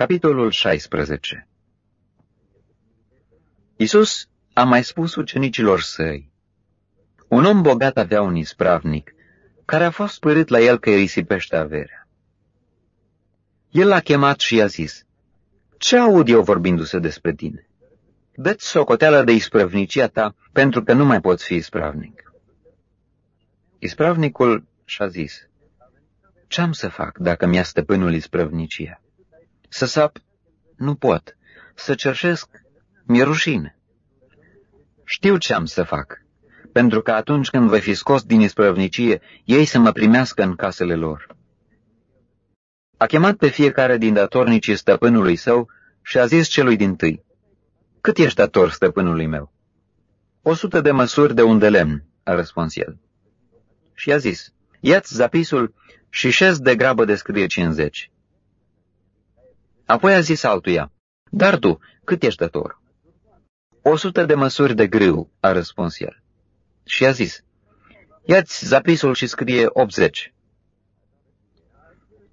Capitolul 16 Isus a mai spus ucenicilor săi, Un om bogat avea un ispravnic, care a fost părât la el că îi risipește averea. El l-a chemat și i-a zis, Ce aud eu vorbindu-se despre tine? Dă-ți socoteală de ispravnicia ta, pentru că nu mai poți fi ispravnic. Ispravnicul și-a zis, Ce-am să fac dacă mi-a stăpânul ispravnicia? Să sap? Nu pot. Să cerșesc? Mi-e rușine. Știu ce am să fac, pentru că atunci când voi fi scos din isprăvnicie, ei să mă primească în casele lor. A chemat pe fiecare din datornicii stăpânului său și a zis celui din tâi, Cât ești dator stăpânului meu? O sută de măsuri de un de lemn, a răspuns el. Și a zis, Iați zapisul și șez de grabă de scrie cincizeci. Apoi a zis altuia, Dar tu, cât ești dator? O sută de măsuri de grâu, a răspuns el. Și a zis, Iați zapisul și scrie 80.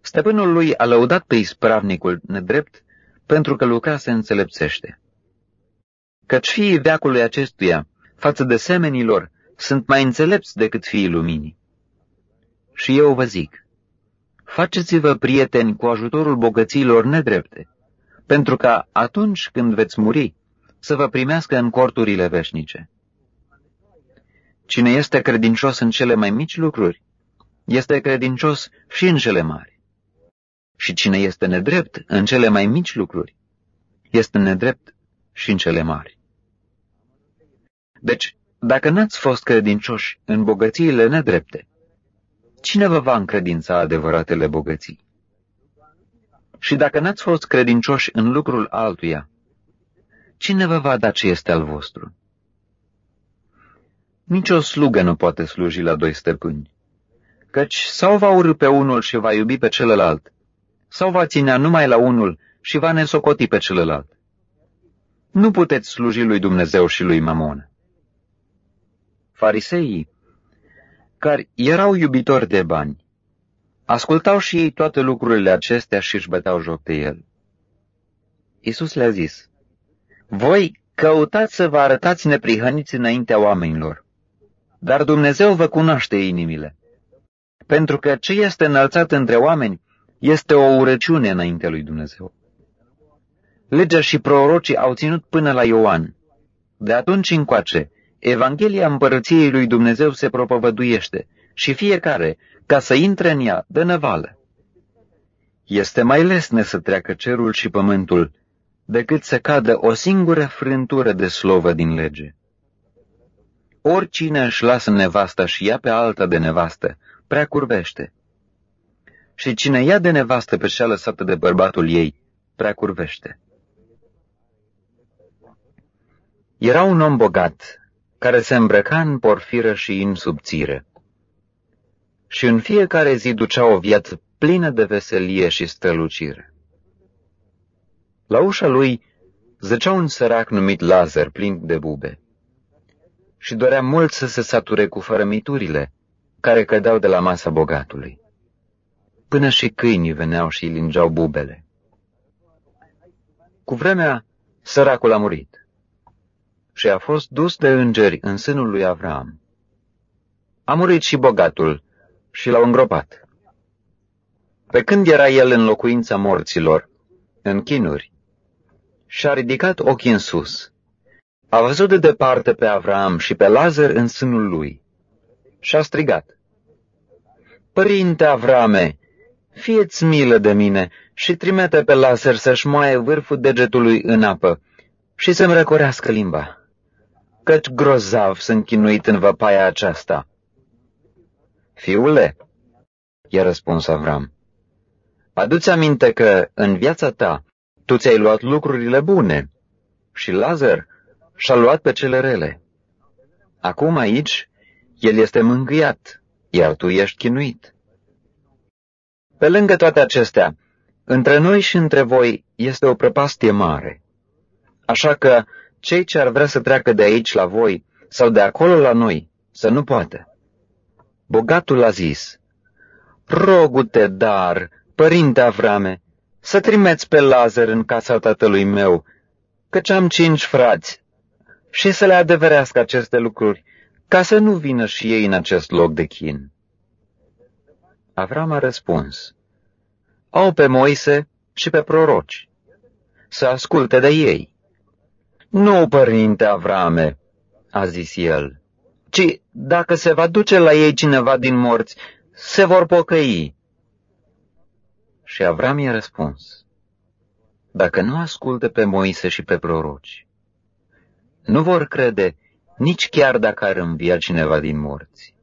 Stăpânul lui a lăudat pe ispravnicul nedrept pentru că lucra se înțelepțește. Căci fiii veacului acestuia, față de semenilor, sunt mai înțelepți decât fiii luminii. Și eu vă zic, faceți-vă prieteni cu ajutorul bogăților nedrepte, pentru ca atunci când veți muri, să vă primească în corturile veșnice. Cine este credincios în cele mai mici lucruri, este credincios și în cele mari. Și cine este nedrept în cele mai mici lucruri, este nedrept și în cele mari. Deci, dacă n-ați fost credincioși în bogățiile nedrepte, cine vă va încredința adevăratele bogății? Și dacă n-ați fost credincioși în lucrul altuia, cine vă va da ce este al vostru? Nici o slugă nu poate sluji la doi stăpâni, căci sau va urâ pe unul și va iubi pe celălalt, sau va ținea numai la unul și va nesocoti pe celălalt. Nu puteți sluji lui Dumnezeu și lui Mamon. Fariseii, care erau iubitori de bani, ascultau și ei toate lucrurile acestea și își băteau joc de el. Iisus le-a zis, voi căutați să vă arătați neprihăniți înaintea oamenilor, dar Dumnezeu vă cunoaște inimile. Pentru că ce este înălțat între oameni este o urăciune înaintea lui Dumnezeu. Legea și prorocii au ținut până la Ioan. De atunci încoace, Evanghelia împărăției lui Dumnezeu se propovăduiește și fiecare, ca să intre în ea, dă năvală. Este mai lesne să treacă cerul și pământul decât să cadă o singură frântură de slovă din lege. Oricine își lasă nevasta și ia pe alta de nevastă, prea curvește. Și cine ia de nevastă pe cea lăsată de bărbatul ei, prea curvește. Era un om bogat, care se îmbrăca în porfiră și în subțire. Și în fiecare zi ducea o viață plină de veselie și strălucire. La ușa lui zăcea un sărac numit Lazar, plin de bube. Și dorea mult să se sature cu fărămiturile care cădeau de la masa bogatului. Până și câinii veneau și îi lingeau bubele. Cu vremea, săracul a murit și a fost dus de îngeri în sânul lui Avram. A murit și bogatul și l-au îngropat. Pe când era el în locuința morților, în chinuri, și-a ridicat ochii în sus. A văzut de departe pe Avram și pe Lazar în sânul lui și a strigat. Părinte Avrame, fieți milă de mine și trimite pe Lazar să-și moaie vârful degetului în apă și să-mi răcorească limba, căci grozav sunt chinuit în văpaia aceasta. Fiule, i-a răspuns Avram, adu-ți aminte că în viața ta tu ți-ai luat lucrurile bune și Lazar și-a luat pe cele rele. Acum aici, el este mângâiat, iar tu ești chinuit. Pe lângă toate acestea, între noi și între voi este o prăpastie mare. Așa că cei ce ar vrea să treacă de aici la voi sau de acolo la noi, să nu poată. Bogatul a zis, Rogu-te, dar, părinte Avrame, să trimeți pe Lazar în casa tatălui meu, căci am cinci frați, și să le adeverească aceste lucruri, ca să nu vină și ei în acest loc de chin. Avram a răspuns, au pe Moise și pe proroci, să asculte de ei. Nu, părinte Avrame, a zis el, ci dacă se va duce la ei cineva din morți, se vor pocăi. Și Avram i-a răspuns, dacă nu ascultă pe Moise și pe proroci, nu vor crede nici chiar dacă ar învia cineva din morți.